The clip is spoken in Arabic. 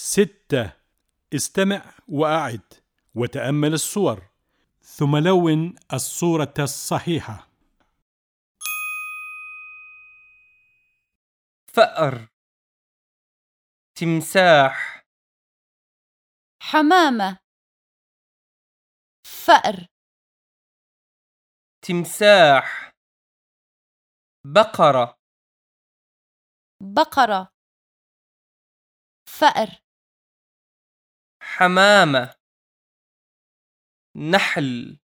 ستة. استمع وأعد وتأمل الصور. ثم لون الصورة الصحيحة. فأر. تمساح. حمامة. فأر. تمساح. بقرة. بقرة. فأر. حمامة نحل.